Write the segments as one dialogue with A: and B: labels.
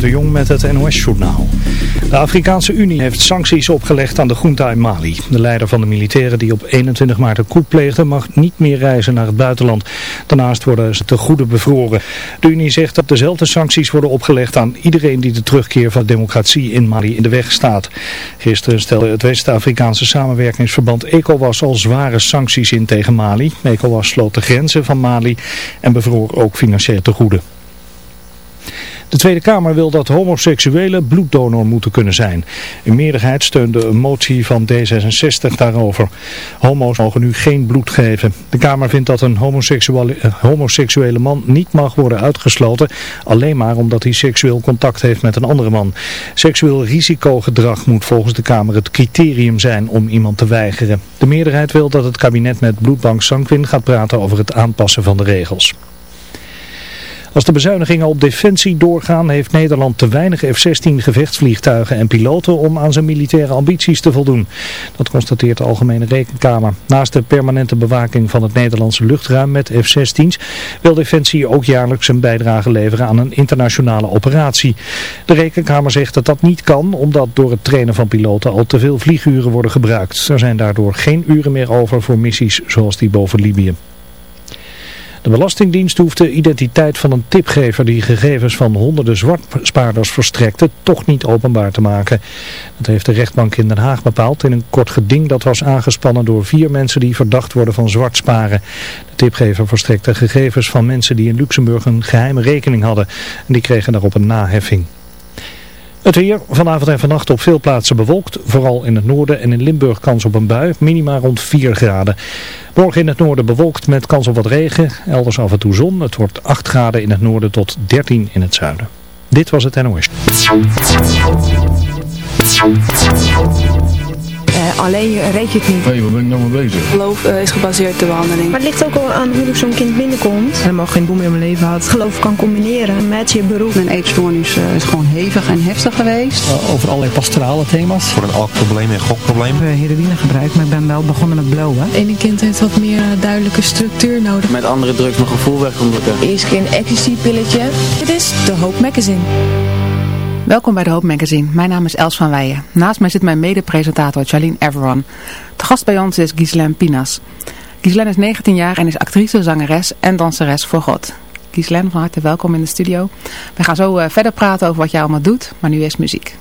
A: De Jong met het NOS-journaal. De Afrikaanse Unie heeft sancties opgelegd aan de junta in Mali. De leider van de militairen die op 21 maart een coup pleegde mag niet meer reizen naar het buitenland. Daarnaast worden ze te goede bevroren. De Unie zegt dat dezelfde sancties worden opgelegd aan iedereen die de terugkeer van democratie in Mali in de weg staat. Gisteren stelde het West-Afrikaanse samenwerkingsverband ECOWAS al zware sancties in tegen Mali. ECOWAS sloot de grenzen van Mali en bevroor ook financieel te goede. De Tweede Kamer wil dat homoseksuelen bloeddonor moeten kunnen zijn. Een meerderheid steunde een motie van D66 daarover. Homo's mogen nu geen bloed geven. De Kamer vindt dat een homoseksuele, eh, homoseksuele man niet mag worden uitgesloten, alleen maar omdat hij seksueel contact heeft met een andere man. Seksueel risicogedrag moet volgens de Kamer het criterium zijn om iemand te weigeren. De meerderheid wil dat het kabinet met bloedbank Sanquin gaat praten over het aanpassen van de regels. Als de bezuinigingen op defensie doorgaan heeft Nederland te weinig F-16 gevechtsvliegtuigen en piloten om aan zijn militaire ambities te voldoen. Dat constateert de Algemene Rekenkamer. Naast de permanente bewaking van het Nederlandse luchtruim met F-16's wil Defensie ook jaarlijks een bijdrage leveren aan een internationale operatie. De Rekenkamer zegt dat dat niet kan omdat door het trainen van piloten al te veel vlieguren worden gebruikt. Er zijn daardoor geen uren meer over voor missies zoals die boven Libië. De Belastingdienst hoeft de identiteit van een tipgever die gegevens van honderden zwartspaarders verstrekte toch niet openbaar te maken. Dat heeft de rechtbank in Den Haag bepaald in een kort geding dat was aangespannen door vier mensen die verdacht worden van zwartsparen. De tipgever verstrekte gegevens van mensen die in Luxemburg een geheime rekening hadden en die kregen daarop een naheffing. Het weer vanavond en vannacht op veel plaatsen bewolkt. Vooral in het noorden en in Limburg kans op een bui. Minima rond 4 graden. Morgen in het noorden bewolkt met kans op wat regen. Elders af en toe zon. Het wordt 8 graden in het noorden tot 13 in het zuiden. Dit was het NOS.
B: Alleen reed je het niet.
C: Nee, waar ben ik nou mee bezig?
D: Geloof uh, is gebaseerd op de behandeling.
E: Maar het ligt ook al aan hoe zo'n kind binnenkomt.
F: Helemaal geen meer in mijn leven had.
E: Geloof kan combineren met je beroep.
G: Mijn eetstoornis uh, is gewoon hevig en heftig geweest.
H: over allerlei pastorale thema's.
I: Voor een alcoholprobleem en gokprobleem.
G: Ik heb heroïne gebruikt, maar ik ben wel begonnen met blowen.
J: Ene kind heeft wat meer duidelijke structuur nodig.
K: Met andere drugs mijn gevoel wegonderdrukken.
L: Eerst keer een ecstasy-pilletje.
M: Dit is de Hoop Magazine.
N: Welkom bij de Hoop Magazine. Mijn naam is Els van Weijen. Naast mij zit mijn mede-presentator Charlene Everon. De gast bij ons is Ghislaine Pinas. Ghislaine is 19 jaar en is actrice, zangeres en danseres voor God. Ghislaine, van harte welkom in de studio. We gaan zo uh, verder praten over wat jij allemaal doet, maar nu eerst muziek.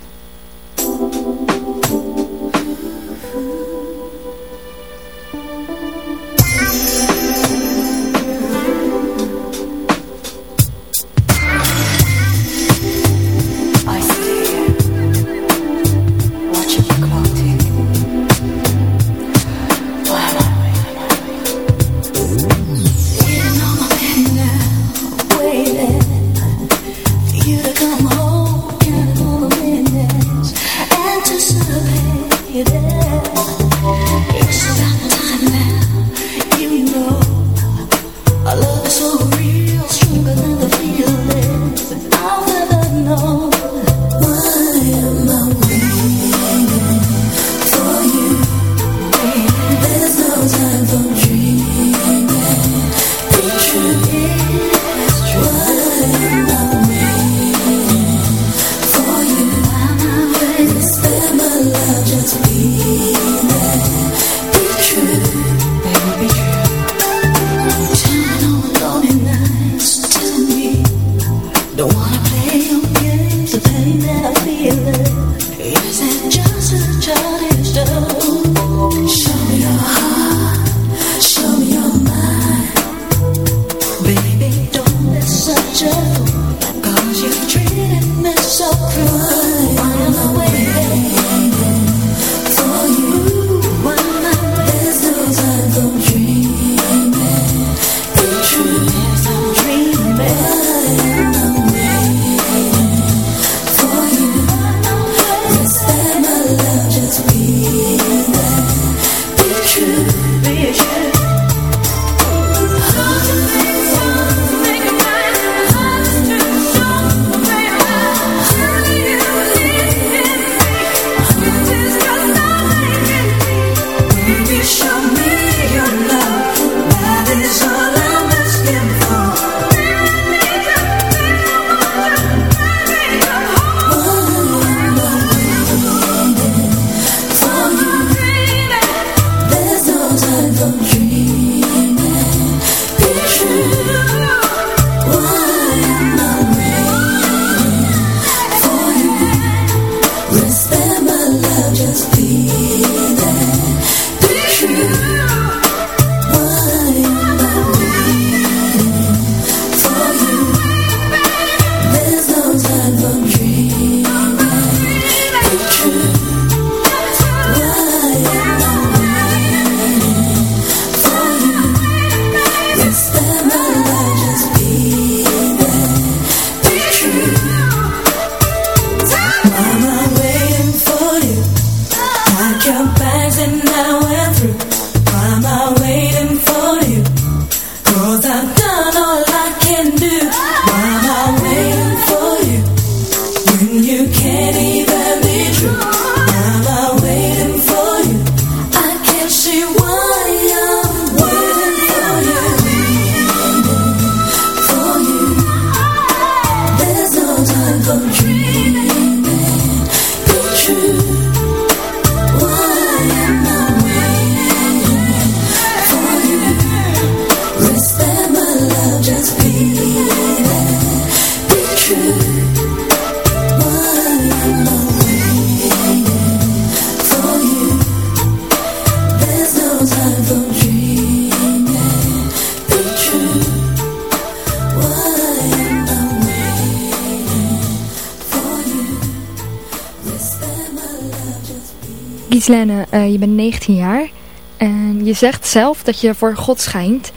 O: Gislaine, uh, je bent 19 jaar en je zegt zelf dat je voor God schijnt.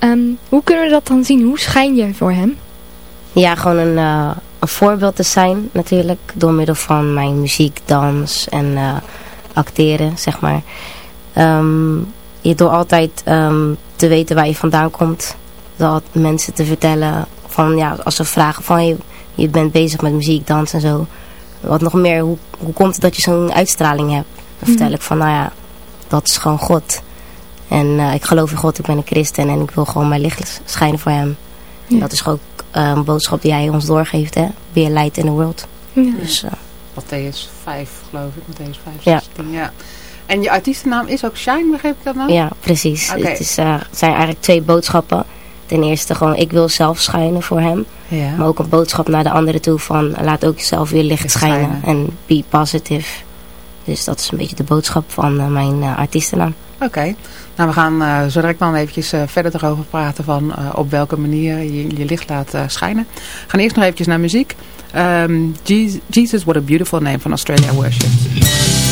O: Um, hoe kunnen we dat dan zien? Hoe schijn je voor hem?
P: Ja, gewoon een, uh, een voorbeeld te zijn natuurlijk. Door middel van mijn muziek, dans en uh, acteren, zeg maar. Um, je door altijd um, te weten waar je vandaan komt. Dat mensen te vertellen van ja, als ze vragen van je, je bent bezig met muziek, dans en zo. Wat nog meer, hoe, hoe komt het dat je zo'n uitstraling hebt? Dan vertel ik van nou ja, dat is gewoon God. En uh, ik geloof in God, ik ben een christen en ik wil gewoon mijn licht schijnen voor hem. Ja. En dat is ook uh, een boodschap die hij ons doorgeeft, hè. Be a light in the world.
N: Ja. Dus, uh, Matthäus 5, geloof ik. Matthäus 5, 16, ja. ja. En je artiestennaam is ook Shine, begreep ik dat nou?
P: Ja, precies. Okay. Het is, uh, zijn eigenlijk twee boodschappen. Ten eerste gewoon, ik wil zelf schijnen voor hem. Ja. Maar ook een boodschap naar de anderen toe van, laat ook jezelf weer licht schijnen. schijnen. En be positive. Dus dat is een beetje de boodschap van uh, mijn uh, artiestennaam.
N: Oké. Nou, we gaan uh, zo direct dan eventjes verder erover praten van op welke manier je je licht laat schijnen. We gaan eerst nog eventjes naar muziek. Um, Jesus, What a Beautiful Name van Australia Worship.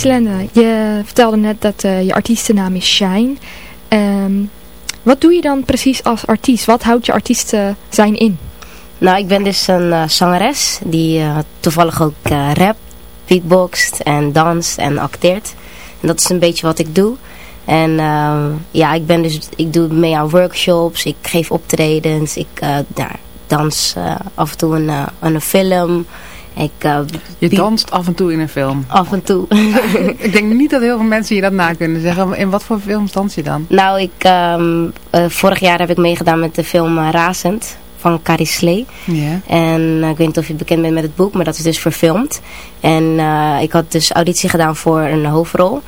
O: Gislende, je vertelde net dat uh, je artiestennaam is Shine. Um, wat doe je dan precies als artiest? Wat houdt je artiesten zijn in?
P: Nou, ik ben dus een uh, zangeres die uh, toevallig ook rap, beatboxt en danst en acteert. En dat is een beetje wat ik doe. En ja, ik ben dus, ik doe mee aan workshops, ik geef optredens, ik dans af en toe een, een film... Ik, uh,
N: je danst af en toe in een film?
P: Af en toe.
N: ik denk niet dat heel veel mensen je dat na kunnen zeggen. In wat voor films dans je dan?
P: Nou, ik, um, uh, vorig jaar heb ik meegedaan met de film uh, Razend van Carrie Slee. Yeah. En ik weet niet of je bekend bent met het boek, maar dat is dus verfilmd. En ik had dus auditie gedaan voor een hoofdrol.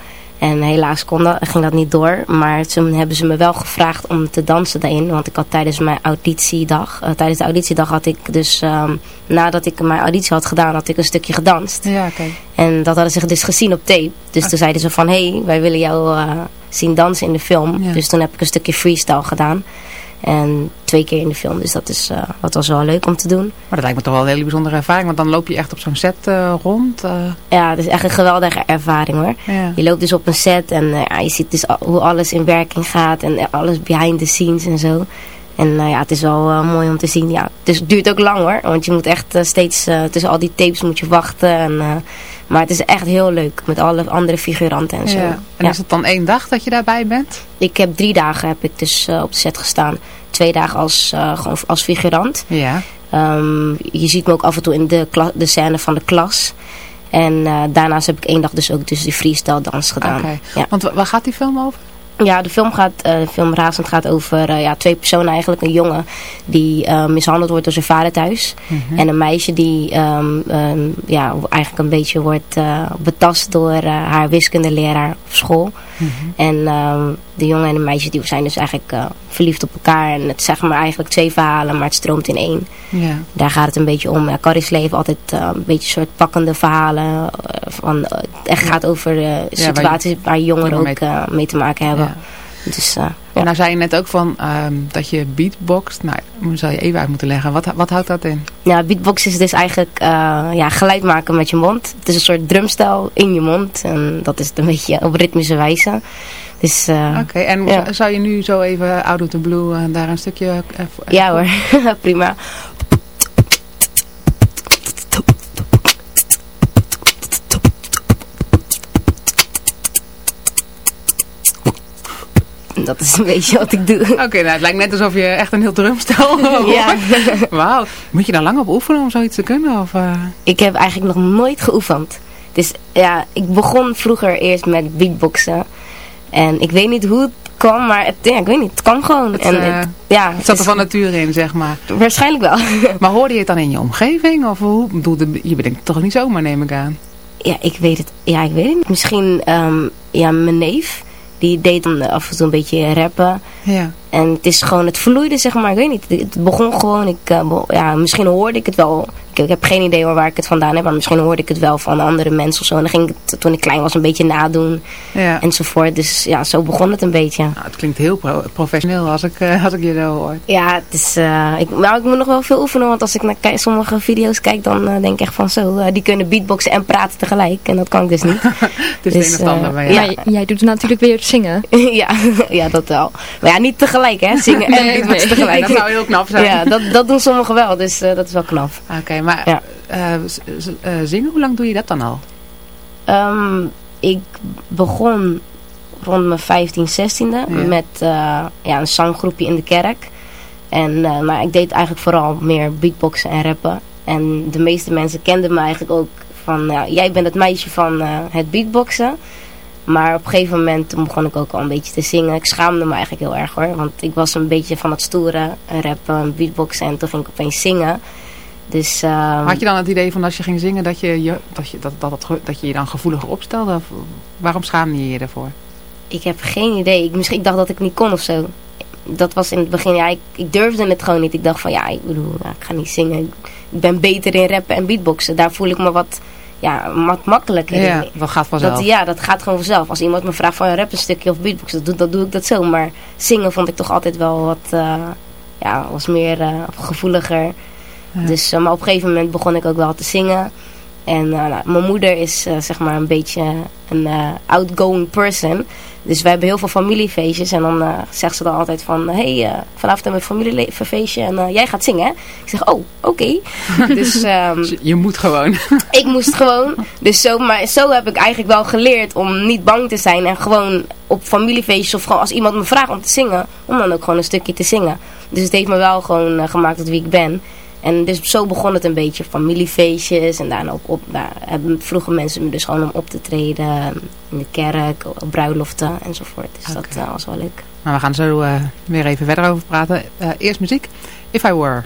P: En helaas kon dat, ging dat niet door. Maar toen hebben ze me wel gevraagd om te dansen daarin. Want ik had tijdens mijn auditiedag... Uh, tijdens de auditiedag had ik dus... Um, nadat ik mijn auditie had gedaan, had ik een stukje gedanst.
N: Ja, oké. Okay.
P: En dat hadden ze dus gezien op tape. Dus okay. toen zeiden ze van... Hé, hey, wij willen jou uh, zien dansen in de film. Ja. Dus toen heb ik een stukje freestyle gedaan. En twee keer in de film. Dus dat, is, uh, dat was wel leuk om te doen.
N: Maar dat lijkt me toch wel een hele bijzondere ervaring. Want dan loop je echt op zo'n set uh, rond. Uh...
P: Ja, het is echt een geweldige ervaring hoor. Ja. Je loopt dus op een set en ja, je ziet dus hoe alles in werking gaat. En alles behind the scenes en zo. En ja, het is wel mooi om te zien. Ja, dus het duurt ook lang hoor. Want je moet echt steeds tussen al die tapes moet je wachten. En Maar het is echt heel leuk met alle andere figuranten en zo.
M: Ja. En is het dan één dag dat je daarbij bent?
P: Ik heb drie dagen heb ik dus op de set gestaan. Twee dagen als, gewoon als figurant.
M: Ja.
P: Um, je ziet me ook af en toe in de, de scène van de klas. En uh, daarnaast heb ik één dag dus ook dus die freestyle dans gedaan.
M: Okay. Ja. Want waar gaat die film over?
P: Ja, de film gaat, uh, de film Razend gaat over uh, ja, twee personen eigenlijk. Een jongen die uh, mishandeld wordt door zijn vader thuis. Mm -hmm. En een meisje die um, um, ja, eigenlijk een beetje wordt betast door haar wiskundeleraar op school.
M: Mm -hmm.
P: En um, de jongen en de meisje die zijn dus eigenlijk verliefd op elkaar. En het zeg maar eigenlijk twee verhalen, maar het stroomt in één.
M: Ja.
P: Daar gaat het een beetje om. Ja, Carrie's leven altijd een beetje soort pakkende verhalen. van, het echt gaat over situaties waar, waar jongeren ook mee, mee te maken hebben. Dus,
M: ja. Nou zei je net ook van um, dat je beatboxt. Nou, zou je even uit moeten leggen. Wat, wat houdt dat in?
P: Ja, beatbox is dus eigenlijk uh, ja, geluid maken met je mond. Het is een soort drumstijl in je mond. En dat is het een beetje op ritmische wijze. Dus, uh,
M: Oké, okay, en ja. zou je nu zo even out of the blue daar een stukje...
P: ja hoor, prima. Dat is een beetje wat ik doe.
M: Oké, okay, nou, het lijkt net alsof je echt een heel drumstel
P: Ja.
M: Wauw. Moet je daar lang op oefenen om zoiets te kunnen? Of, uh...
P: Ik heb eigenlijk nog nooit geoefend. Dus ja, ik begon vroeger eerst met beatboxen. En ik weet niet hoe het kwam, maar het, ja, ik weet niet, het kwam gewoon.
M: Het,
P: en,
M: uh,
P: het, ja,
M: het zat er van nature in, zeg maar.
P: Waarschijnlijk wel.
M: maar hoorde je het dan in je omgeving? Of hoe? Bedoel, je bedenkt toch niet zomaar, neem ik aan.
P: Ja, ik weet het. Ja, ik weet het niet. Misschien um, ja, mijn neef die deed dan af en toe een beetje rappen.
M: Ja.
P: En het is gewoon, het vloeide zeg maar, ik weet niet. Het begon gewoon, ik, uh, ja, misschien hoorde ik het wel. Ik, ik, heb geen idee waar ik het vandaan heb, maar misschien hoorde ik het wel van andere mensen of zo. En dan ging ik het toen ik klein was een beetje nadoen
M: ja.
P: enzovoort. Dus ja, zo begon het een beetje.
M: Nou, het klinkt heel pro professioneel als ik, uh, als ik je zo hoor.
P: Ja, het is, uh, ik, nou, ik moet nog wel veel oefenen, want als ik naar sommige video's kijk, dan uh, denk ik echt van zo, die kunnen beatboxen en praten tegelijk. En dat kan ik dus niet.
M: het is dus, een of ander, maar
O: ja. ja. Jij doet natuurlijk weer zingen.
P: ja, ja, dat wel. Maar ja, niet tegelijk hè, zingen en
M: nee,
P: beatboxen
M: nee.
P: tegelijk.
M: Dat zou heel knap zijn.
P: Ja, dat, dat doen sommigen wel, dus dat is wel knap.
M: Oké, okay, maar
P: ja.
M: zingen, hoe lang doe je dat dan al?
P: Um, ik begon rond mijn 15, 16e ja. met uh, ja, een zanggroepje in de kerk. En, maar ik deed eigenlijk vooral meer beatboxen en rappen. En de meeste mensen kenden me eigenlijk ook van, uh, jij bent het meisje van het beatboxen. Maar op een gegeven moment begon ik ook al een beetje te zingen. Ik schaamde me eigenlijk heel erg hoor. Want ik was een beetje van het stoere rappen, beatboxen en toen ging ik opeens zingen. Dus, uh,
M: Had je dan het idee van als je ging zingen dat je je, dat je, dat, dat, dat, dat je, je dan gevoeliger opstelde? Of waarom schaamde je je ervoor?
P: Ik heb geen idee. Ik, misschien, ik dacht dat ik niet kon of zo. Dat was in het begin, ja, ik, ik durfde het gewoon niet. Ik dacht van, ja, ik bedoel, ja, ik ga niet zingen. Ik ben beter in rappen en beatboxen. Daar voel ik me wat, ja, wat makkelijker in.
M: Ja, dat gaat vanzelf.
P: Dat, ja, dat gaat gewoon vanzelf. Als iemand me vraagt van een rap een stukje of beatboxen, dat doe, dat doe ik dat zo. Maar zingen vond ik toch altijd wel wat, uh, ja, was meer uh, gevoeliger. Ja. Dus, uh, maar op een gegeven moment begon ik ook wel te zingen. En uh, nou, mijn moeder is uh, zeg maar een beetje een outgoing person. Dus we hebben heel veel familiefeestjes. En dan zegt ze dan altijd van... Hé, hey, vanavond hebben we een familiefeestje en jij gaat zingen. Ik zeg, oh, oké. Okay. dus, um,
M: je moet gewoon.
P: ik moest gewoon. Dus zo, maar zo heb ik eigenlijk wel geleerd om niet bang te zijn. En gewoon op familiefeestjes of gewoon als iemand me vraagt om te zingen... Om dan ook gewoon een stukje te zingen. Dus het heeft me wel gewoon gemaakt tot wie ik ben. En dus zo begon het een beetje, familiefeestjes. En daarna op, op, daar hebben vroegen mensen me dus gewoon om op te treden. In de kerk, op bruiloften enzovoort. Dus okay. dat uh, was wel leuk.
M: Maar we gaan zo uh, weer even verder over praten. Uh, eerst muziek. If I Were.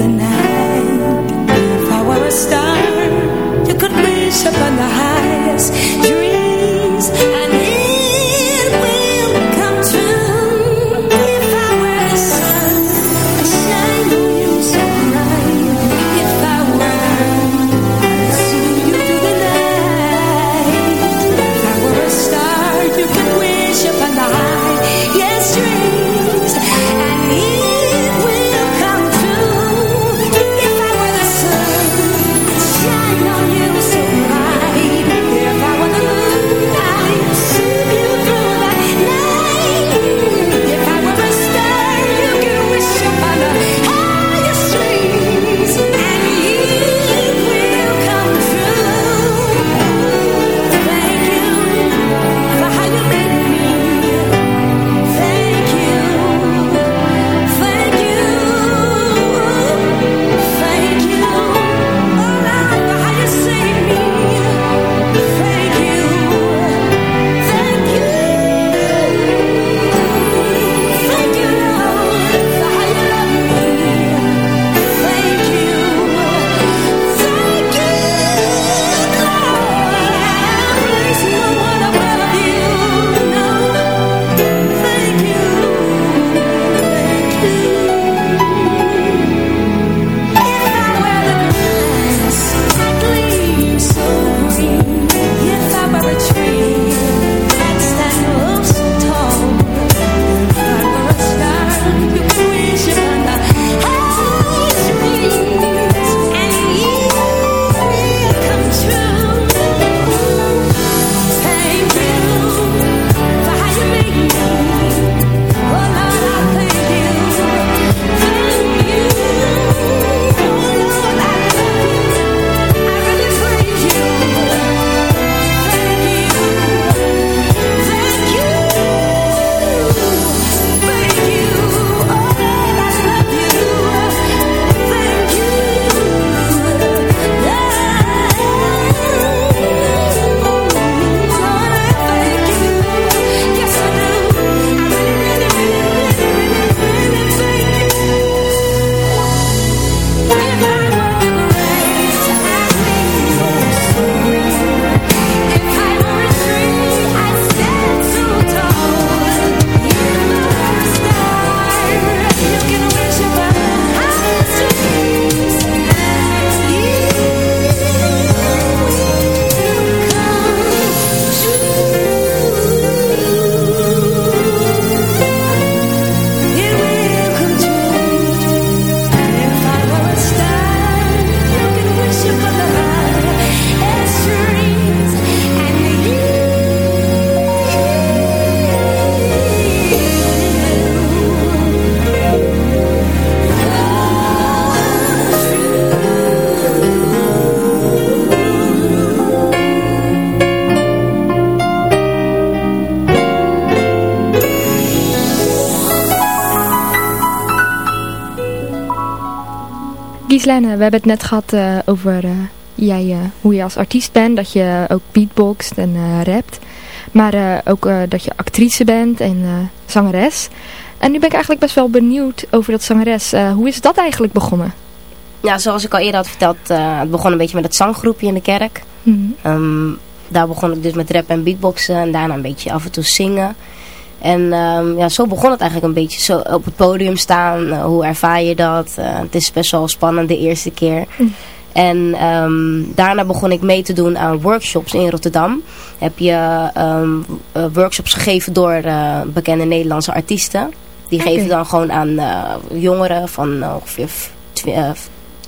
Q: the night. If I were a star, you could reach
O: up on the high. We hebben het net gehad over jij, hoe je als artiest bent. Dat je ook beatboxt en rapt. Maar ook dat je actrice bent en zangeres. En nu ben ik eigenlijk best wel benieuwd over dat zangeres. hoe is dat eigenlijk begonnen?
P: Ja, zoals ik al eerder had verteld, het begon een beetje met het zanggroepje in de kerk. Mm daar begon ik dus met rap en beatboxen en daarna een beetje af en toe zingen. En um, ja, zo begon het eigenlijk een beetje. Zo op het podium staan, uh, hoe ervaar je dat? Uh, het is best wel spannend de eerste keer. Mm. En um, daarna begon ik mee te doen aan workshops in Rotterdam. Heb je um, uh, workshops gegeven door bekende Nederlandse artiesten. Die okay. geven dan gewoon aan jongeren van ongeveer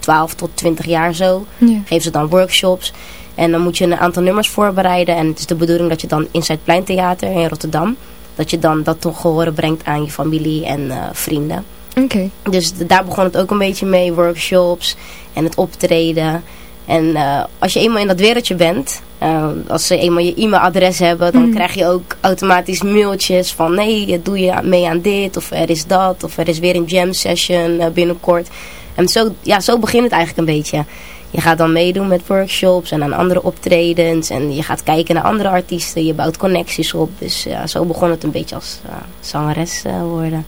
P: 12 tot 20 jaar zo. Yeah. Geven ze dan workshops. En dan moet je een aantal nummers voorbereiden. En het is de bedoeling dat je dan in Zuidpleintheater in Rotterdam... dat je dan dat toch horen brengt aan je familie en uh, vrienden.
O: Oké.
P: Dus daar begon het ook een beetje mee. Workshops en het optreden. En uh, als je eenmaal in dat wereldje bent... Uh, als ze eenmaal je e-mailadres hebben... dan mm. krijg je ook automatisch mailtjes van... nee, doe je mee aan dit of er is dat... of er is weer een jam session binnenkort... En zo, ja, zo begint het eigenlijk een beetje je gaat dan meedoen met workshops en aan andere optredens. En je gaat kijken naar andere artiesten. Je bouwt connecties op. Dus ja, zo begon het een beetje als uh, zangeres uh, worden.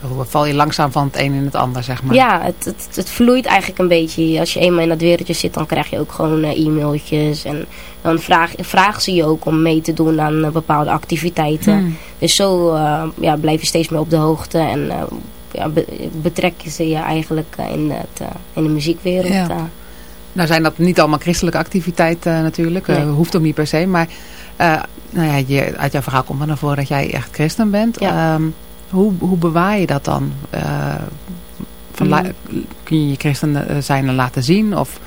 M: Zo val je langzaam van het een in het ander, zeg maar.
P: Ja, het, het, het vloeit eigenlijk een beetje. Als je eenmaal in dat wereldje zit, dan krijg je ook gewoon uh, e-mailtjes. En dan vraag, vragen ze je ook om mee te doen aan bepaalde activiteiten. Hmm. Dus zo ja, blijf je steeds meer op de hoogte. En ja, be, betrekken ze je eigenlijk in, het, in de muziekwereld. Ja.
M: Nou zijn dat niet allemaal christelijke activiteiten uh, natuurlijk. Nee. Uh, hoeft ook niet per se. Maar uh, nou ja, je, uit jouw verhaal komt er naar voren dat jij echt christen bent. Ja. Um, hoe, hoe bewaar je dat dan? Van, mm. Kun je je christen zijn laten zien? Of...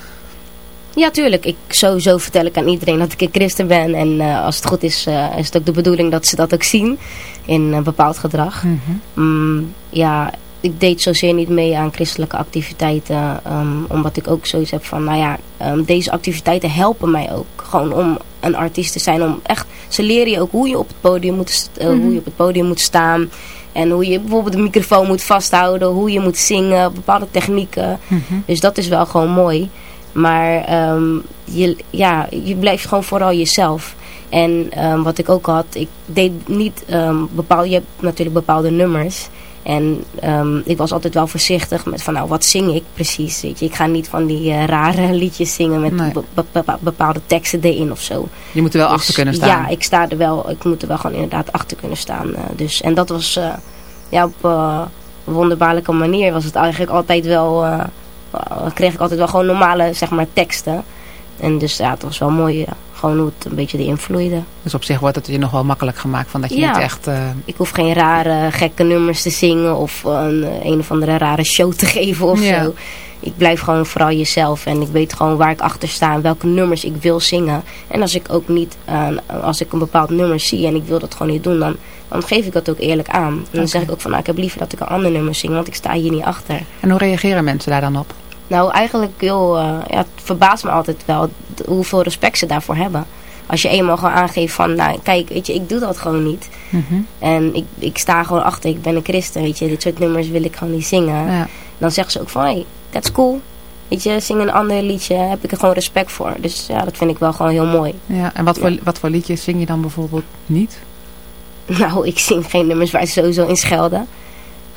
P: Ja, tuurlijk. Ik, sowieso vertel ik aan iedereen dat ik een christen ben. En als het goed is, is het ook de bedoeling dat ze dat ook zien in een bepaald gedrag. Mm -hmm. mm, ja, ik deed zozeer niet mee aan christelijke activiteiten. Um, omdat ik ook zoiets heb van, nou ja, um, deze activiteiten helpen mij ook. Gewoon om een artiest te zijn. Om echt, ze leren je ook hoe je op het podium moet, uh, mm -hmm. hoe je op het podium moet staan. En hoe je bijvoorbeeld de microfoon moet vasthouden. Hoe je moet zingen. Bepaalde technieken. Mm -hmm. Dus dat is wel gewoon mooi. Maar um, je, ja, je blijft gewoon vooral jezelf. En wat ik ook had, ik deed niet bepaalde, je hebt natuurlijk bepaalde nummers. En um, ik was altijd wel voorzichtig met van nou wat zing ik precies. Weet je. Ik ga niet van die uh, rare liedjes zingen met nee. be be bepaalde teksten erin of zo.
M: Je moet er wel
P: dus,
M: achter kunnen staan.
P: Ja, ik sta er wel, ik moet er wel gewoon inderdaad achter kunnen staan. Uh, dus, en dat was uh, ja, op een wonderbaarlijke manier was het eigenlijk altijd wel, kreeg ik altijd wel gewoon normale zeg maar teksten. En dus ja, het was wel mooi. Ja gewoon hoe het een beetje erin vloeide.
M: Dus op zich wordt het je nog wel makkelijk gemaakt van dat je
P: ja.
M: niet echt... Uh...
P: Ik hoef geen rare gekke nummers te zingen of een, een of andere rare show te geven of ja. zo. Ik blijf gewoon vooral jezelf en ik weet gewoon waar ik achter sta en welke nummers ik wil zingen. En als ik ook niet, uh, als ik een bepaald nummer zie en ik wil dat gewoon niet doen, dan, dan geef ik dat ook eerlijk aan. En dan okay. zeg ik ook van, nou, ik heb liever dat ik een ander nummer zing, want ik sta hier niet achter.
M: En hoe reageren mensen daar dan op?
P: Nou, eigenlijk heel, uh, ja, het verbaast me altijd wel hoeveel respect ze daarvoor hebben. Als je eenmaal gewoon aangeeft van, nou kijk, weet je, ik doe dat gewoon niet. Mm -hmm. En ik, ik sta gewoon achter, ik ben een christen, weet je. Dit soort nummers wil ik gewoon niet zingen. Ja. Dan zeggen ze ook van, hey, that's cool. Weet je, zing een ander liedje, heb ik er gewoon respect voor. Dus ja, dat vind ik wel gewoon heel mooi.
M: Ja, en wat, ja. voor, wat voor liedjes zing je dan bijvoorbeeld niet?
P: Nou, ik zing geen nummers waar ze sowieso in schelden.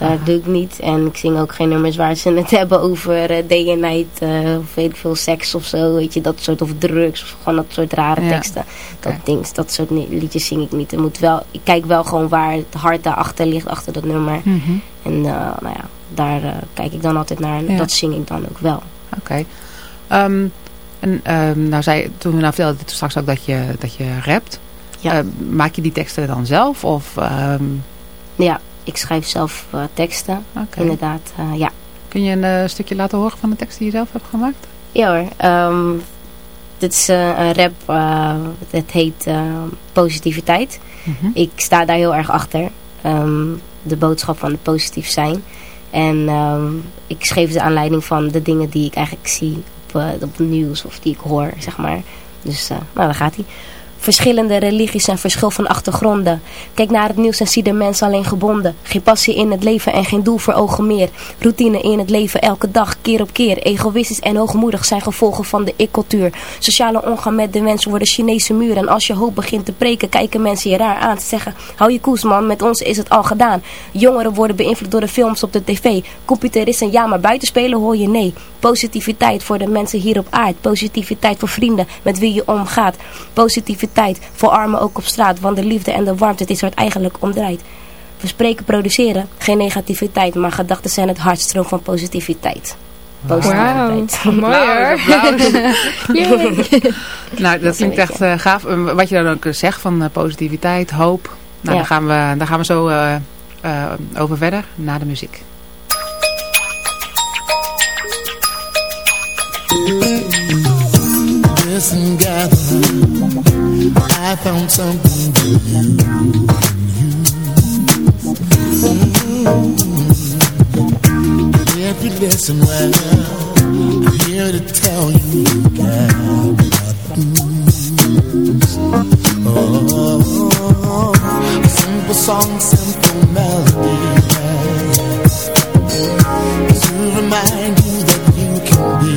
P: Dat doe ik niet. En ik zing ook geen nummers waar ze het hebben over uh, day and night. Uh, of weet ik veel, seks of zo. Weet je, dat soort. Of drugs. Of gewoon dat soort rare ja. teksten. Okay. Dat, ding, dat soort liedjes zing ik niet. Het moet wel, ik kijk wel gewoon waar het hart daarachter ligt. Achter dat nummer. Mm -hmm. En uh, nou ja, daar kijk ik dan altijd naar. En ja. dat zing ik dan ook wel.
M: Oké. Okay. Um, en um, nou zei, toen we nou vertelden toen straks ook dat je, dat je rapt. Ja. maak je die teksten dan zelf? Of... Um...
P: Ja, ik schrijf zelf uh, teksten, okay. inderdaad, uh, ja.
M: Kun je een uh, stukje laten horen van de tekst die je zelf hebt gemaakt?
P: Ja hoor, um, dit is een rap, het heet Positiviteit. Mm -hmm. Ik sta daar heel erg achter, um, de boodschap van het positief zijn. En um, ik schreef de aanleiding van de dingen die ik eigenlijk zie op, op het nieuws of die ik hoor, zeg maar. Dus nou, daar gaat hij. Verschillende religies en verschil van achtergronden. Kijk naar het nieuws en zie de mens alleen gebonden. Geen passie in het leven en geen doel voor ogen meer. Routine in het leven elke dag, keer op keer. Egoïstisch en hoogmoedig zijn gevolgen van de ik-cultuur. Sociale omgang met de mensen worden Chinese muur. En als je hoop begint te preken, kijken mensen je raar aan. Te zeggen, hou je koers man, met ons is het al gedaan. Jongeren worden beïnvloed door de films op de tv. Computeristen ja, maar buitenspelen hoor je nee. Positiviteit voor de mensen hier op aard. Positiviteit voor vrienden met wie je omgaat. Positiviteit voor armen ook op straat. Want de liefde en de warmte, het is waar het eigenlijk om draait. We spreken produceren, geen negativiteit, maar gedachten zijn het hartstroom van positiviteit.
O: Positiviteit. Wow, mooi hoor.
R: nou, dat klinkt echt uh, gaaf. Wat je dan ook zegt van uh, positiviteit, hoop. Nou, ja. daar, gaan we, daar gaan we zo uh, over verder, na de muziek. Listen, gather, I found something good If you listen well, I'm here to tell you you got news. Oh, a simple song, simple melody. To remind you that you can be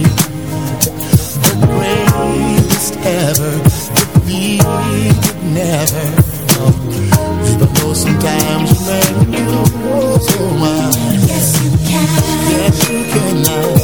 R: the greatest ever, defeated never. No. Even though sometimes you make you so much. Yes, you can. Yes, you can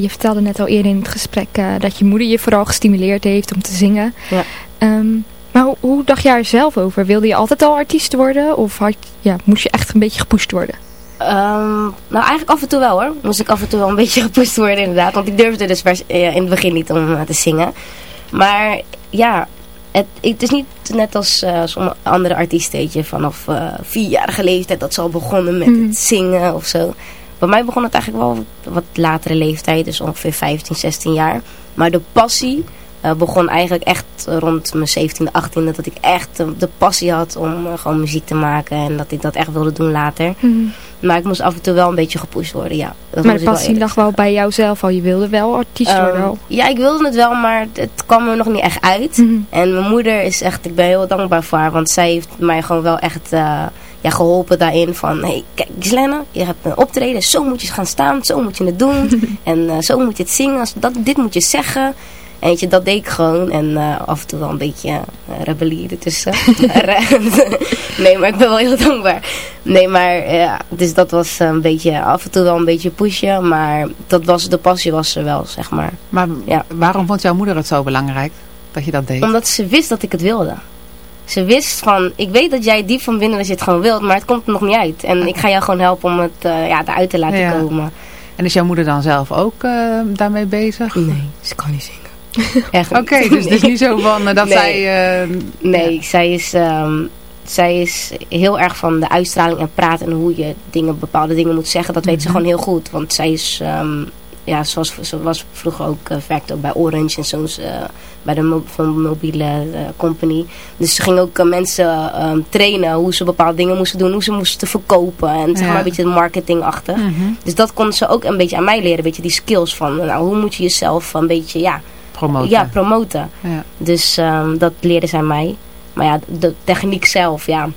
O: Je vertelde net al eerder in het gesprek dat je moeder je vooral gestimuleerd heeft om te zingen.
P: Ja.
O: Ehm, maar hoe, hoe, dacht jij er zelf over? Wilde je altijd al artiest worden of had, ja, moest je echt een beetje gepusht worden?
P: Um, nou, eigenlijk af en toe wel hoor. Moest ik af en toe wel een beetje gepusht worden inderdaad. Want ik durfde dus in het begin niet om te zingen. Maar ja, het, het is niet net als uh, sommige andere artiesten, weet je, vanaf uh, vierjarige leeftijd dat ze al begonnen met mhm. het zingen of zo. Bij mij begon het eigenlijk wel wat latere leeftijd, dus ongeveer 15, 16 jaar. Maar de passie uh, begon eigenlijk echt rond mijn 17e, 18e. Dat ik echt de passie had om gewoon muziek te maken. En dat ik dat echt wilde doen later.
O: Mhm.
P: Maar ik moest af en toe wel een beetje gepusht worden, ja.
O: Dat maar de passie lag wel bij jouzelf al. Je wilde wel artiest um, worden al.
P: Ja, ik wilde het wel, maar het kwam er nog niet echt uit.
O: Mhm.
P: En mijn moeder is echt, ik ben heel dankbaar voor haar. Want zij heeft mij gewoon wel echt uh, ja, geholpen daarin. Van, hey, kijk Gislenne, je hebt een optreden. Zo moet je gaan staan, zo moet je het doen. en uh, zo moet je het zingen. Dat, dit moet je zeggen. En weet je, dat deed ik gewoon. En uh, af en toe wel een beetje uh, rebellie ertussen. nee, maar ik ben wel heel dankbaar. Nee, maar ja, dus dat was een beetje, af en toe wel een beetje pushen. Maar dat was, de passie was er wel, zeg maar.
M: Maar ja. waarom vond jouw moeder het zo belangrijk dat je dat deed?
P: Omdat ze wist dat ik het wilde. Ze wist van, ik weet dat jij diep van binnen dat je het gewoon wilt, maar het komt er nog niet uit. En ik ga jou gewoon helpen om het uh, ja, eruit te laten ja. komen.
M: En is jouw moeder dan zelf ook uh, daarmee bezig?
P: Nee, ze kan niet zingen.
M: Echt Oké, okay, dus het is niet zo van uh, dat
P: nee.
M: zij...
P: Nee, ja. zij, is, um, zij is heel erg van de uitstraling en praten en hoe je dingen, bepaalde dingen moet zeggen. Dat weet mm -hmm. ze gewoon heel goed. Want zij is... Um, ja, zoals, ze was vroeger ook, uh, ook bij Orange en uh, bij de mo van mobiele uh, company. Dus ze ging ook mensen um, trainen hoe ze bepaalde dingen moesten doen, hoe ze moesten verkopen en zeg maar een beetje marketing achter.
M: Mm -hmm.
P: Dus dat kon ze ook een beetje aan mij leren, een beetje die skills van, nou, hoe moet je jezelf een beetje, ja,
M: promoten.
P: Ja, promoten.
M: Ja.
P: Dus um, dat leerde zij mij. Maar ja, de techniek zelf, ja,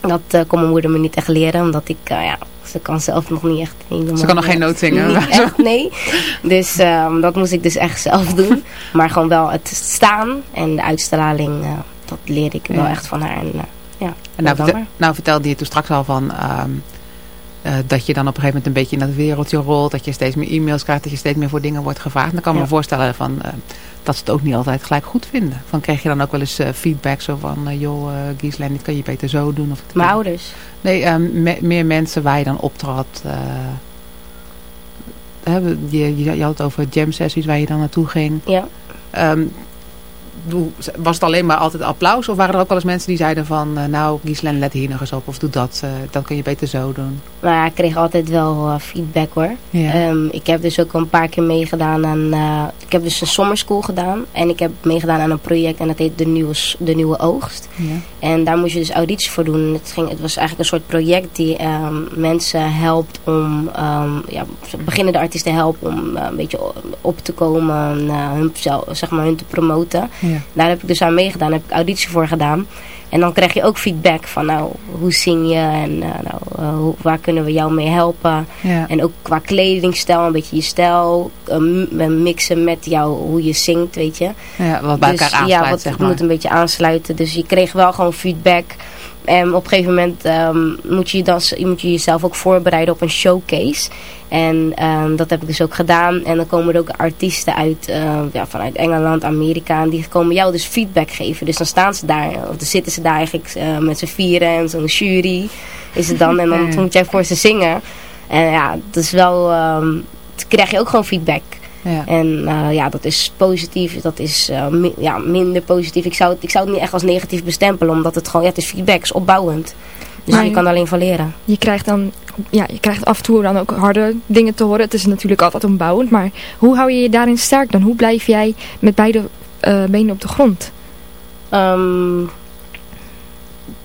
P: dat uh, kon mijn moeder me niet echt leren, omdat ik, uh, ja, ze kan zelf nog niet echt... Helemaal,
M: ze kan nog geen noot zingen.
P: Niet echt, nee. Dus um, dat moest ik dus echt zelf doen. maar gewoon wel het staan en de uitstraling, uh, dat leerde ik wel ja. echt van haar. En, ja,
M: en nou, vertel, nou vertelde je toen straks al van... Um, uh, dat je dan op een gegeven moment een beetje in dat wereldje rolt. Dat je steeds meer e-mails krijgt. Dat je steeds meer voor dingen wordt gevraagd. Dan kan ik ja. me voorstellen van, dat ze het ook niet altijd gelijk goed vinden. Van, kreeg je dan ook wel eens uh, feedback zo van... joh, Gieslein, dit kan je beter zo doen. Of
P: Mijn ouders?
M: Nee, me meer mensen waar je dan optrad. je, je, je had het over jam sessies waar je dan naartoe ging.
P: Ja.
M: Um, was het alleen maar altijd applaus? Of waren er ook wel eens mensen die zeiden van... Uh, nou, Gieslen, let hier nog eens op. Of doe dat. Uh, dat kun je beter zo doen.
P: Nou ja, ik kreeg altijd wel uh, feedback hoor.
M: Ja.
P: Um, ik heb dus ook een paar keer meegedaan aan... ik heb dus een summerschool gedaan. En ik heb meegedaan aan een project. En dat heet De Nieuwe, de nieuwe Oogst.
M: Ja.
P: En daar moest je dus auditie voor doen. Het, ging, het was eigenlijk een soort project die um, mensen helpt om... Um, ja, beginnende artiesten helpen om een beetje op te komen. hun, zelf, zeg maar, hun te promoten.
M: Ja.
P: Daar heb ik dus aan meegedaan, daar heb ik auditie voor gedaan. En dan krijg je ook feedback van, nou, hoe zing je en uh, nou, uh, hoe, waar kunnen we jou mee helpen.
M: Ja.
P: En ook qua kledingstijl, een beetje je stijl, uh, mixen met jou, hoe je zingt, weet je.
M: Ja, wat bij
P: dus,
M: elkaar aansluit,
P: Ja, wat
M: zeg maar.
P: moet een beetje aansluiten. Dus je kreeg wel gewoon feedback. En op een gegeven moment um, moet, je dan, moet je jezelf ook voorbereiden op een showcase. En um, dat heb ik dus ook gedaan. En dan komen er ook artiesten uit, uh, ja, vanuit Engeland, Amerika. En die komen jou dus feedback geven. Dus dan staan ze daar, of dan zitten ze daar eigenlijk uh, met z'n vieren. En zo'n jury is het dan. En dan moet jij voor ze zingen. En ja, dat is wel, um, dan krijg je ook gewoon feedback.
M: Ja.
P: En uh, ja, dat is positief, dat is uh, mi ja, minder positief. Ik zou, het, ik zou het niet echt als negatief bestempelen, omdat het gewoon, ja, het is feedback, het is opbouwend. Dus maar je kan er alleen van leren.
O: Je krijgt dan, ja, je krijgt af en toe dan ook harde dingen te horen. Het is natuurlijk altijd opbouwend, maar hoe hou je je daarin sterk dan? Hoe blijf jij met beide uh, benen op de grond?
P: Um,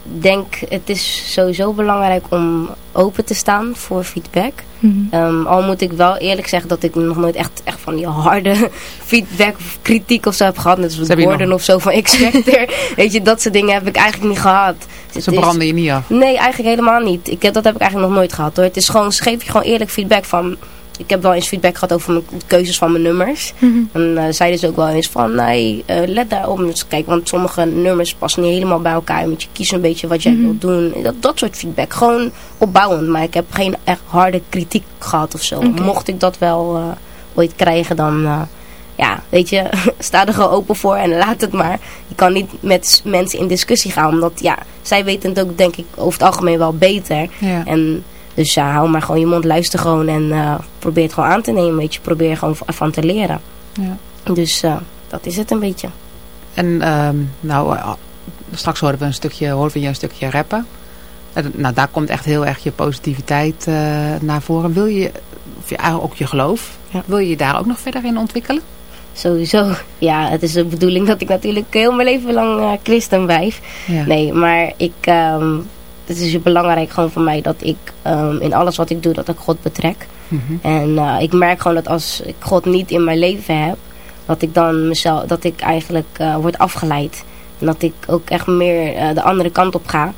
P: denk, het is sowieso belangrijk om open te staan voor feedback.
O: Mm
P: -hmm. um, al moet ik wel eerlijk zeggen dat ik nog nooit echt, echt van die harde feedback of kritiek of zo heb gehad. Net zoals Gordon of zo van X-Factor. Weet je, dat soort dingen heb ik eigenlijk niet gehad.
M: Dus Ze branden je niet af?
P: Nee, eigenlijk helemaal niet. Ik, dat heb ik eigenlijk nog nooit gehad hoor. Het is gewoon, geven je gewoon eerlijk feedback van... Ik heb wel eens feedback gehad over mijn keuzes van mijn nummers.
O: Mm -hmm.
P: En uh, zeiden ze ook wel eens van, nee, uh, let daarop. Dus kijk, want sommige nummers passen niet helemaal bij elkaar. Je moet je kiezen een beetje wat jij
O: Mhm.
P: mm -hmm. wilt doen. Dat, dat soort feedback. Gewoon opbouwend. Maar ik heb geen echt harde kritiek gehad of zo.
O: Okay.
P: Mocht ik dat wel uh, ooit krijgen, dan ja, weet je, sta er gewoon open voor en laat het maar. Je kan niet met mensen in discussie gaan, omdat ja, zij weten het ook denk ik over het algemeen wel beter.
M: Ja.
P: En dus ja, hou maar gewoon je mond, luister gewoon en uh, probeer het gewoon aan te nemen, weet je. Probeer gewoon van te leren.
M: Ja.
P: Dus uh, dat is het een beetje.
M: En um, nou, uh, straks horen we een stukje, horen we je een stukje rappen. nou, daar komt echt heel erg je positiviteit naar voren. Wil je, of je ook je geloof,
P: ja.
M: wil je je daar ook nog verder in ontwikkelen?
P: Sowieso. Ja, het is de bedoeling dat ik natuurlijk heel mijn leven lang uh, christen blijf.
M: Ja.
P: Nee, maar ik, um, het is belangrijk gewoon voor mij dat ik um, in alles wat ik doe, dat ik God betrek.
M: Mm -hmm.
P: En uh, ik merk gewoon dat als ik God niet in mijn leven heb, dat ik dan mezelf, dat ik eigenlijk uh, word afgeleid. En dat ik ook echt meer de andere kant op ga.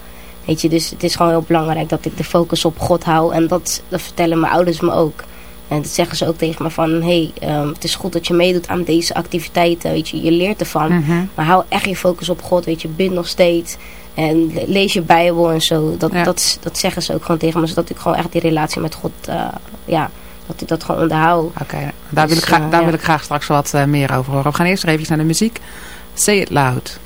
P: Weet je, dus het is gewoon heel belangrijk dat ik de focus op God hou. En dat, dat vertellen mijn ouders me ook. En dat zeggen ze ook tegen me van, hé, hey, um, het is goed dat je meedoet aan deze activiteiten, weet je, je leert ervan.
M: Mm -hmm.
P: Maar hou echt je focus op God, weet je, bid nog steeds. En lees je Bijbel en zo. Dat,
M: ja.
P: dat, dat zeggen ze ook gewoon tegen me, zodat ik gewoon echt die relatie met God, uh, ja, dat ik dat gewoon onderhoud.
M: Oké, okay. daar, dus, wil, ik graag, uh, daar ja. wil ik graag straks wat uh, meer over horen. We gaan eerst even naar de muziek. Say It Loud.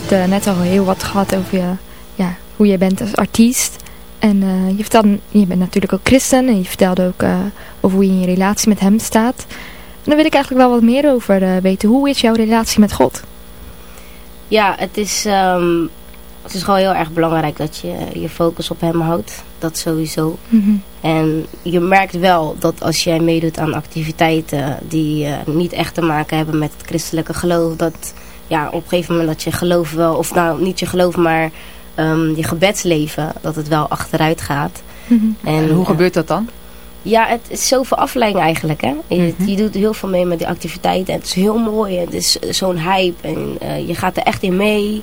O: Gislaine, we hebben het net al heel wat gehad over je, ja, hoe je bent als artiest. En je, vertelde, je bent natuurlijk ook christen en je vertelde ook over hoe je in je relatie met hem staat. En daar wil ik eigenlijk wel wat meer over weten. Hoe is jouw relatie met God?
P: Ja, het is, ehm, het is gewoon heel erg belangrijk dat je je focus op hem houdt. Dat sowieso.
O: Mhm.
P: En je merkt wel dat als jij meedoet aan activiteiten die uh, niet echt te maken hebben met het christelijke geloof. Dat ja, op een gegeven moment dat je geloof wel, of nou niet je geloof, maar um, je gebedsleven, dat het wel achteruit gaat.
O: Mhm.
M: En, hoe gebeurt dat dan?
P: Ja, het is zoveel afleiding eigenlijk. Hè? Je,
M: Mhm.
P: je doet heel veel mee met die activiteiten. En het is heel mooi. Het is zo'n hype. En uh, je gaat er echt in mee.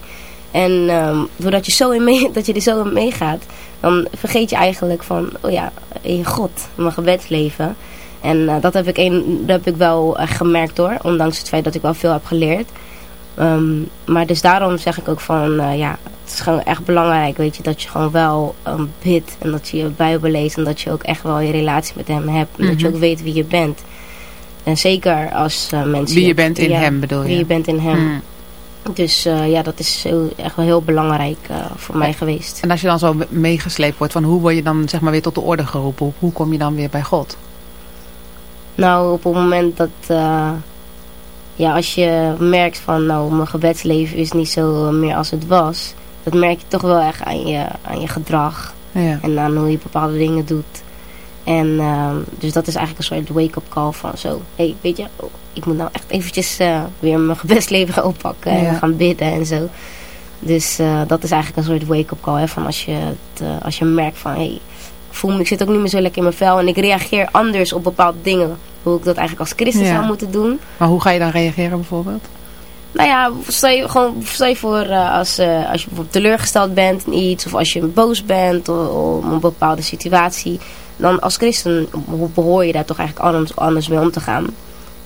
P: En um, doordat je, zo in mee, dat je er zo in meegaat, dan vergeet je eigenlijk van, oh ja, in God, mijn gebedsleven. En uh, dat, heb ik een, dat heb ik wel uh, gemerkt hoor, ondanks het feit dat ik wel veel heb geleerd. Um, maar dus daarom zeg ik ook van, uh, ja, het is gewoon echt belangrijk, weet je, dat je gewoon wel um, bidt en dat je je Bijbel leest en dat je ook echt wel je relatie met hem hebt. En
M: Mhm.
P: dat je ook weet wie je bent. En zeker als uh, mensen...
M: Wie je bent in
P: ja,
M: hem bedoel je?
P: Wie je bent in hem.
M: Mm.
P: Dus uh, ja, dat is heel, echt wel heel belangrijk voor mij geweest.
M: En als je dan zo meegesleept wordt, van hoe word je dan zeg maar weer tot de orde geroepen? Hoe kom je dan weer bij God?
P: Nou, op het moment dat... Ja, als je merkt van, nou, mijn gebedsleven is niet zo meer als het was. Dat merk je toch wel echt aan je, aan je gedrag.
M: Ja.
P: En aan hoe je bepaalde dingen doet. En uh, dus dat is eigenlijk een soort wake-up call van zo. Hé, hey, weet je, oh, ik moet nou echt eventjes uh, weer mijn gebedsleven gaan oppakken.
M: Ja.
P: En gaan bidden en zo. Dus uh, dat is eigenlijk een soort wake-up call. Hè, van als je, het, als je merkt van, hé, hey, ik voel me, ik zit ook niet meer zo lekker in mijn vel. En ik reageer anders op bepaalde dingen. Hoe ik dat eigenlijk als christen
M: Ja.
P: zou moeten doen.
M: Maar hoe ga je dan reageren bijvoorbeeld?
P: Nou ja, stel je, gewoon, stel je voor uh, als, uh, als je bijvoorbeeld teleurgesteld bent in iets. Of als je boos bent om een bepaalde situatie. Dan als christen behoor je daar toch eigenlijk anders, anders mee om te gaan.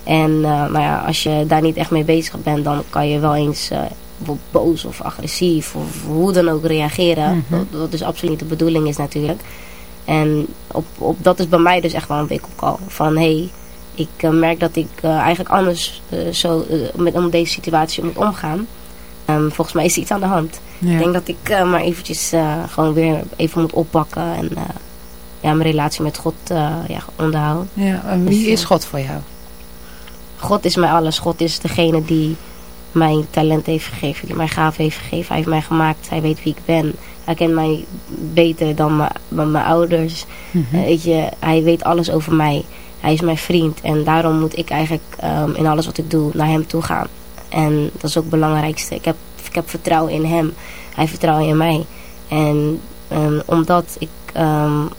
P: En uh, nou ja, als je daar niet echt mee bezig bent, dan kan je wel eens boos of agressief of hoe dan ook reageren.
M: Mhm.
P: Wat, wat dus absoluut niet de bedoeling is natuurlijk. En op, op, dat is bij mij dus echt wel een wake-up call. Van hé, hey, ik uh, merk dat ik uh, eigenlijk anders uh, zo met om deze situatie moet omgaan. Um, volgens mij is er iets aan de hand.
M: Ja.
P: Ik denk dat ik maar eventjes gewoon weer even moet oppakken en ja, mijn relatie met God ja, onderhouden.
M: Ja, en wie
P: Dus,
M: is God voor jou?
P: God is mij alles. God is degene die mijn talent heeft gegeven, die mij gaven heeft gegeven. Hij heeft mij gemaakt, hij weet wie ik ben. Hij kent mij beter dan mijn, ouders.
M: Mhm.
P: Mm -hmm. weet je, hij weet alles over mij. Hij is mijn vriend en daarom moet ik eigenlijk um, in alles wat ik doe naar hem toe gaan. En dat is ook het belangrijkste. Ik heb, ik heb vertrouwen in hem. Hij vertrouwt in mij. En um, omdat, ik, um,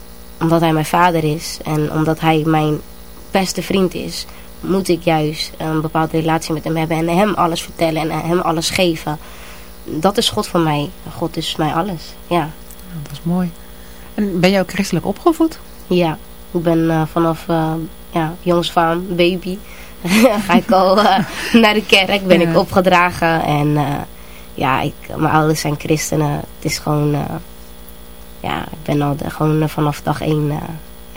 P: omdat hij mijn vader is en omdat hij mijn beste vriend is, moet ik juist een bepaalde relatie met hem hebben en hem alles vertellen en hem alles geven. Dat is God voor mij. God is mij alles. Ja.
M: Dat is mooi. En ben je ook christelijk opgevoed?
P: Ja. Ik ben uh, vanaf uh, ja, jongs van baby ga ik al uh, naar de kerk, ben
M: ja.
P: ik opgedragen en ja, ik, mijn ouders zijn christenen. Het is gewoon, ja, ik ben al de, gewoon vanaf dag één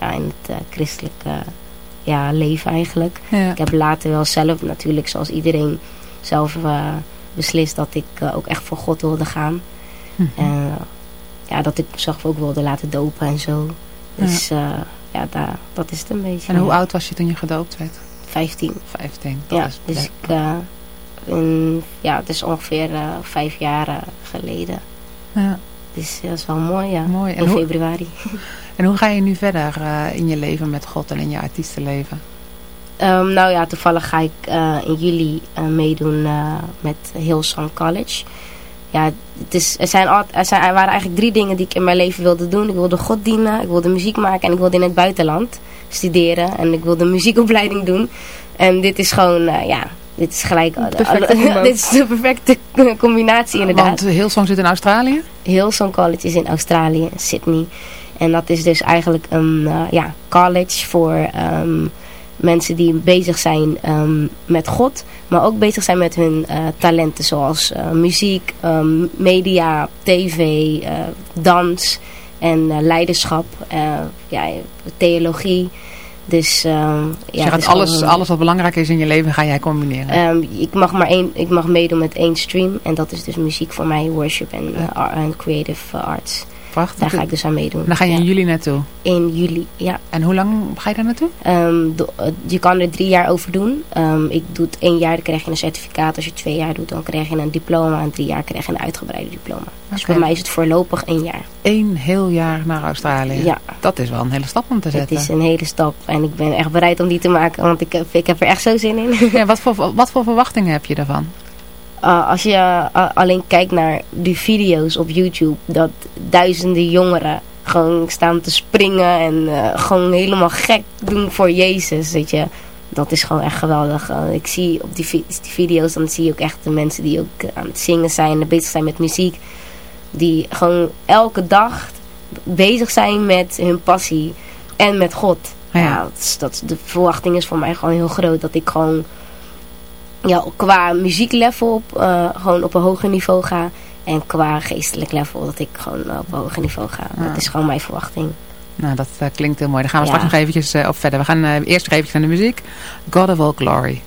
P: ja, in het christelijke ja, leven eigenlijk.
M: Ja.
P: Ik heb later wel zelf natuurlijk, zoals iedereen zelf beslist dat ik ook echt voor God wilde gaan.
M: Mm
P: -hmm. En ja, dat ik mezelf ook wilde laten dopen en zo. Dus ja ja, daar, dat is het een beetje.
M: En hoe oud was je toen je gedoopt werd?
P: 15.
M: 15.
P: Ja, is, dus ik, uh, in, ja, het is ongeveer uh, vijf jaar geleden.
M: Ja.
P: Dus dat is wel mooi, ja.
M: Mooi.
P: In
M: hoe,
P: februari.
M: En hoe ga je nu verder uh, in je leven met God en in je artiestenleven?
P: Um, nou ja, toevallig ga ik in juli meedoen met Hillsong College ja, het is, er, zijn al, er, zijn, er waren eigenlijk drie dingen die ik in mijn leven wilde doen. Ik wilde God dienen, ik wilde muziek maken en ik wilde in het buitenland studeren. En ik wilde muziekopleiding doen. En dit is gewoon, uh, ja, dit is gelijk... Dit is de perfecte combinatie inderdaad.
M: Want Hillsong zit in Australië?
P: Hillsong College is in Australië, Sydney. En dat is dus eigenlijk een uh, ja, college voor... Um, mensen die bezig zijn um, met God, maar ook bezig zijn met hun uh, talenten zoals uh, muziek, um, media, tv, uh, dans en leiderschap, ja, theologie. Dus,
S: ja, je gaat alles, alles wat belangrijk is in je leven, ga jij combineren?
P: Um, ik, mag maar één, ik mag meedoen met één stream. En dat is dus muziek voor mij, worship en creative arts.
S: Prachtig.
P: Daar ga ik dus aan meedoen.
S: Dan ga je in juli naartoe?
P: In juli, ja.
S: En hoe lang ga je daar naartoe?
P: Um, je kan er drie jaar over doen. Um, ik doe het één jaar, dan krijg je een certificaat. Als je twee jaar doet, dan krijg je een diploma. En drie jaar krijg je een uitgebreide diploma. Okay. Dus voor mij is het voorlopig één jaar.
S: Eén heel jaar naar Australië?
P: Ja.
S: Dat is wel een hele stap om te zetten.
P: Het is een hele stap. En ik ben echt bereid om die te maken. Want ik heb, ik heb er echt zo zin in.
S: Ja, wat, voor, wat voor verwachtingen heb je daarvan?
P: Uh, als je uh, alleen kijkt naar die video's op YouTube, dat duizenden jongeren gewoon staan te springen en uh, gewoon helemaal gek doen voor Jezus, weet je. Dat is gewoon echt geweldig. ik zie op die, die, video's, dan zie je ook echt de mensen die ook aan het zingen zijn, bezig zijn met muziek. Die gewoon elke dag bezig zijn met hun passie en met God.
S: Ja,
P: ja dat is, dat, de verwachting is voor mij gewoon heel groot dat ik gewoon ja, qua muzieklevel op, uh, gewoon op een hoger niveau ga. En qua geestelijk level dat ik gewoon op een hoger niveau ga. Ja. Dat is gewoon mijn verwachting.
S: Nou, dat uh, klinkt heel mooi. Dan gaan we ja. straks nog eventjes uh, op verder. We gaan eerst nog eventjes naar de muziek. God of All Glory.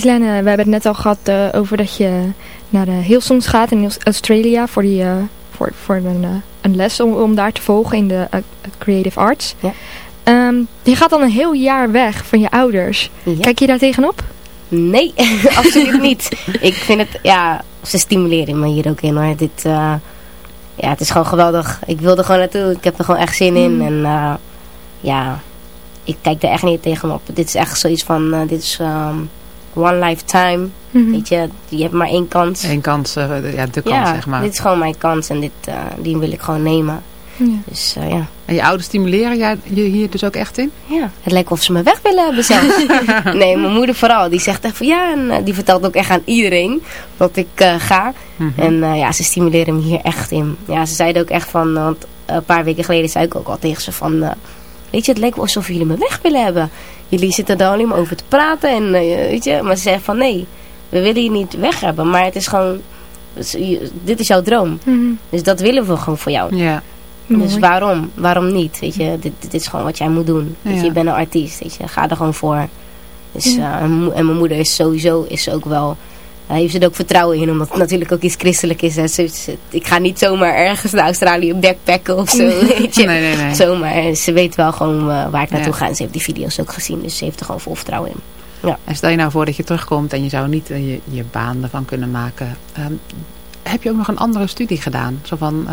O: Gislaine, we hebben het net al gehad over dat je naar de Hillsongs gaat in Australia voor, die, voor, voor een, een les om, om daar te volgen in de Creative Arts. Ja. Um, je gaat dan een heel jaar weg van je ouders. Kijk je daar tegenop?
P: Nee, absoluut niet. Ik vind het, ja, ze stimuleren me hier ook in hoor. Dit, ja, het is gewoon geweldig. Ik wilde gewoon naartoe. Ik heb er gewoon echt zin in. Mm. En ja, ik kijk er echt niet tegenop. Dit is echt zoiets van, dit is um, one lifetime. Mm -hmm. Weet je, je hebt maar één kans.
M: Eén kans, ja, de kans
P: ja,
M: zeg maar.
P: dit is gewoon mijn kans en dit, die wil ik gewoon nemen. Ja. Dus uh, ja.
M: En je ouders stimuleren jij je hier dus ook echt in?
P: Ja, het lijkt of ze me weg willen hebben zelfs. nee, mijn moeder vooral. Die zegt echt van ja, en die vertelt ook echt aan iedereen dat ik ga. Mm -hmm. En ja, ze stimuleren me hier echt in. Ja, ze zeiden ook echt van, want een paar weken geleden zei ik ook al tegen ze van... weet je, het lijkt alsof jullie me weg willen hebben. Jullie zitten daar alleen maar over te praten en weet je. Maar ze zeggen van nee, we willen je niet weg hebben. Maar het is gewoon, dit is jouw droom. Mm -hmm. Dus dat willen we gewoon voor jou.
M: Ja.
P: Dus waarom? Waarom niet? Weet je, dit, dit is gewoon wat jij moet doen. Weet je, je bent een artiest, weet je, ga er gewoon voor. Dus, ja. uh, en, en mijn moeder is sowieso is ook wel, uh, heeft er ook vertrouwen in, omdat het natuurlijk ook iets christelijk is. Hè. Ik ga niet zomaar ergens naar Australië backpacken of zo, weet je.
M: Nee, nee, nee.
P: Zomaar. Ze weet wel gewoon uh, waar ik naartoe ja. ga en ze heeft die video's ook gezien, dus ze heeft er gewoon vol vertrouwen in. Ja.
M: En stel je nou voor dat je terugkomt en je zou niet je, je baan ervan kunnen maken. Um, heb je ook nog een andere studie gedaan? Zo van...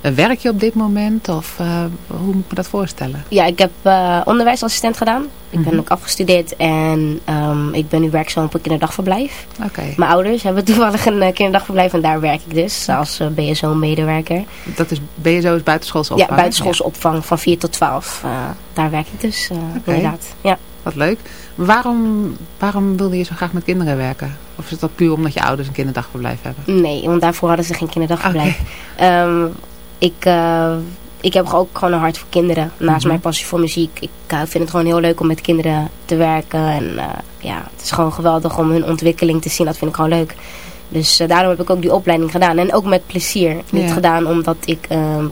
M: Werk je op dit moment of uh, hoe moet ik me dat voorstellen?
P: Ja, ik heb uh, onderwijsassistent gedaan. Ik ben mm -hmm. ook afgestudeerd en um, ik ben nu werkzaam op een kinderdagverblijf.
M: Okay.
P: Mijn ouders hebben toevallig een kinderdagverblijf en daar werk ik dus als BSO-medewerker.
M: Dat is BSO is buitenschoolse opvang?
P: Ja, buitenschoolse opvang van 4 tot 12. daar werk ik dus okay. inderdaad. Ja.
M: Wat leuk. Waarom, waarom wilde je zo graag met kinderen werken? Of is dat puur omdat je ouders een kinderdagverblijf hebben?
P: Nee, want daarvoor hadden ze geen kinderdagverblijf. Okay. Um, ik, uh, ik heb ook gewoon een hart voor kinderen. Naast mm -hmm. mijn passie voor muziek. Ik uh, vind het gewoon heel leuk om met kinderen te werken. En uh, ja, het is gewoon geweldig om hun ontwikkeling te zien. Dat vind ik gewoon leuk. Dus daarom heb ik ook die opleiding gedaan. En ook met plezier. Niet ja. gedaan omdat ik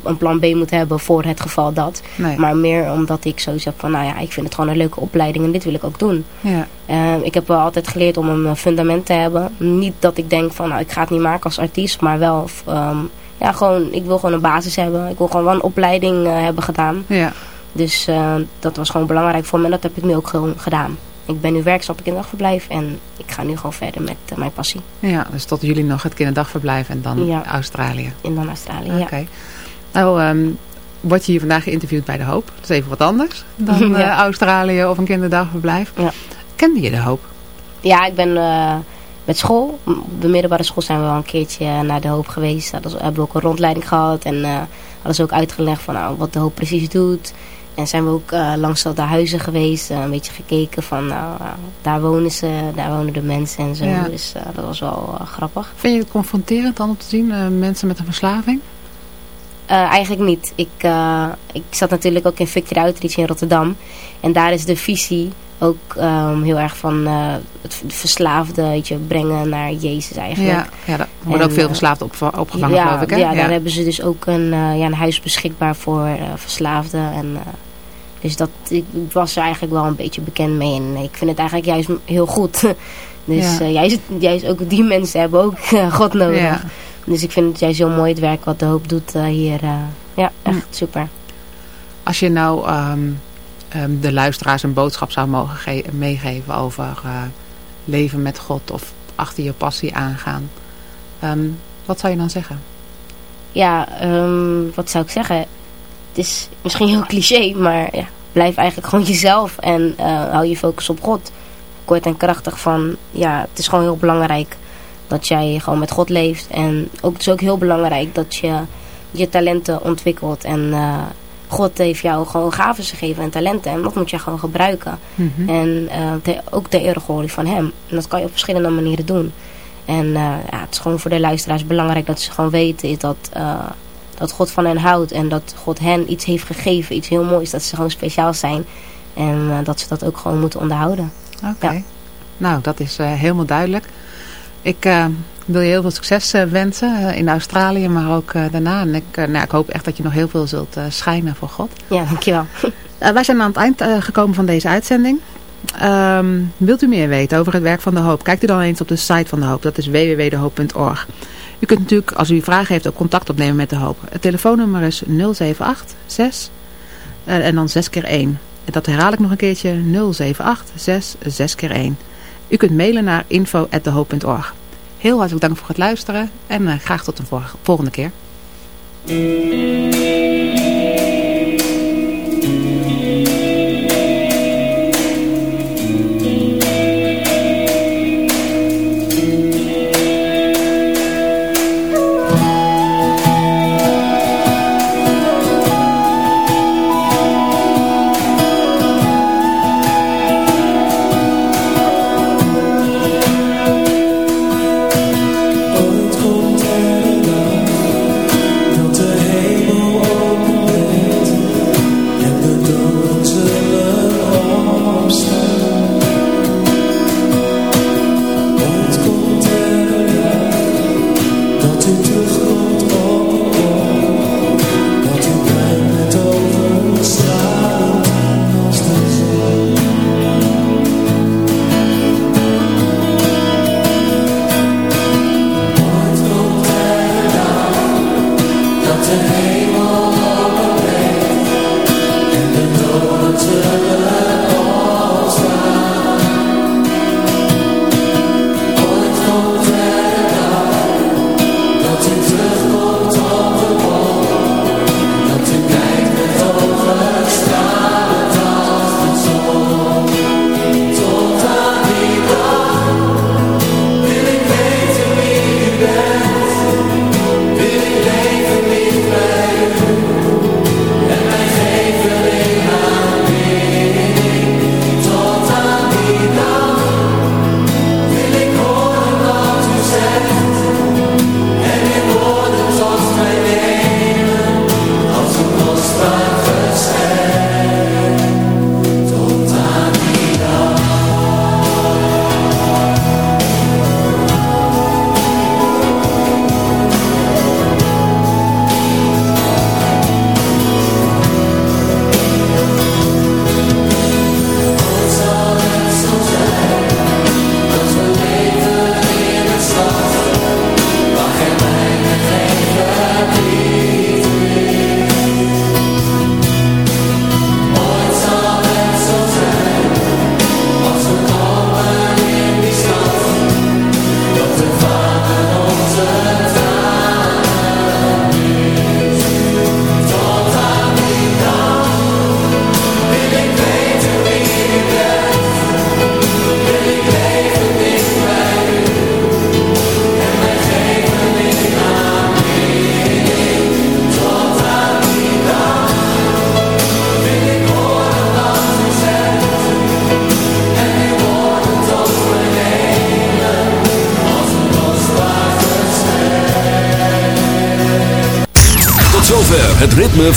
P: een plan B moet hebben voor het geval dat.
M: Nee.
P: Maar meer omdat ik sowieso heb van, nou ja, ik vind het gewoon een leuke opleiding. En dit wil ik ook doen.
M: Ja.
P: ik heb wel altijd geleerd om een fundament te hebben. Niet dat ik denk van, nou ik ga het niet maken als artiest. Maar wel... Um, ja, gewoon, ik wil gewoon een basis hebben. Ik wil gewoon wel een opleiding uh, hebben gedaan.
M: Ja.
P: Dus uh, dat was gewoon belangrijk voor me en dat heb ik nu ook gewoon gedaan. Ik ben nu werkzaam op een kinderdagverblijf en ik ga nu gewoon verder met uh, mijn passie.
M: Ja, dus tot jullie nog het kinderdagverblijf en dan
P: ja.
M: Australië.
P: En dan Australië,
M: Oké. Okay. Nou, um, word je hier vandaag geïnterviewd bij De Hoop. Dat is even wat anders dan ja. Australië of een kinderdagverblijf.
P: Ja.
M: Kende je De Hoop?
P: Ja, ik ben met school. Op de middelbare school zijn we wel een keertje naar de hoop geweest. Daar hebben we ook een rondleiding gehad. En uh, hadden ze ook uitgelegd van nou, wat de hoop precies doet. En zijn we ook uh, langs de huizen geweest. Uh, een beetje gekeken van nou, daar wonen ze, daar wonen de mensen en zo. Ja. Dus dat was wel grappig.
M: Vind je het confronterend dan om te zien, mensen met een verslaving?
P: Eigenlijk niet. Ik, ik zat natuurlijk ook in Victory Outreach in Rotterdam. En daar is de visie ook um, heel erg van uh, het verslaafde weet je, brengen naar Jezus eigenlijk.
M: Ja, ja er worden ook veel verslaafden op, opgevangen
P: ja,
M: geloof ik. Hè?
P: Ja, ja, daar hebben ze dus ook een, ja, een huis beschikbaar voor verslaafden. En, dus dat, ik was er eigenlijk wel een beetje bekend mee. En ik vind het eigenlijk juist heel goed. dus juist, juist ook die mensen hebben ook God nodig. Dus ik vind het juist heel mooi het werk wat de hoop doet hier. ja, echt hm. super.
M: Als je nou... Um, um, de luisteraars een boodschap zou mogen meegeven over uh, leven met God of achter je passie aangaan. Um, wat zou je dan zeggen?
P: Ja, um, wat zou ik zeggen? Het is misschien heel cliché, maar ja, blijf eigenlijk gewoon jezelf en uh, hou je focus op God. Kort en krachtig van, ja, het is gewoon heel belangrijk dat jij gewoon met God leeft. En ook, het is ook heel belangrijk dat je je talenten ontwikkelt en... Uh, God heeft jou gewoon gaven gegeven en talenten. En dat moet je gewoon gebruiken.
M: Mm -hmm.
P: En uh, te, ook de eregorie van hem. En dat kan je op verschillende manieren doen. En uh, ja, het is gewoon voor de luisteraars belangrijk dat ze gewoon weten is dat, dat God van hen houdt. En dat God hen iets heeft gegeven. Iets heel moois. Dat ze gewoon speciaal zijn. En dat ze dat ook gewoon moeten onderhouden.
M: Oké. Okay. Ja. Nou, dat is helemaal duidelijk. Ik wil je heel veel succes uh, wensen uh, in Australië, maar ook daarna. En ik, nou, ik hoop echt dat je nog heel veel zult schijnen voor God.
P: Ja, dankjewel.
M: wij zijn aan het eind gekomen van deze uitzending.
T: Um, wilt u meer weten over het werk van De Hoop? Kijkt u dan eens op de site van De Hoop. Dat is www.dehoop.org. U kunt natuurlijk, als u vragen heeft, ook contact opnemen met De Hoop. Het telefoonnummer is 078 6 uh, en dan 6 keer 1. En dat herhaal ik nog een keertje. 078 6 6 keer 1. U kunt mailen naar info.dehoop.org. Heel hartelijk dank voor het luisteren en uh, graag tot de volgende keer.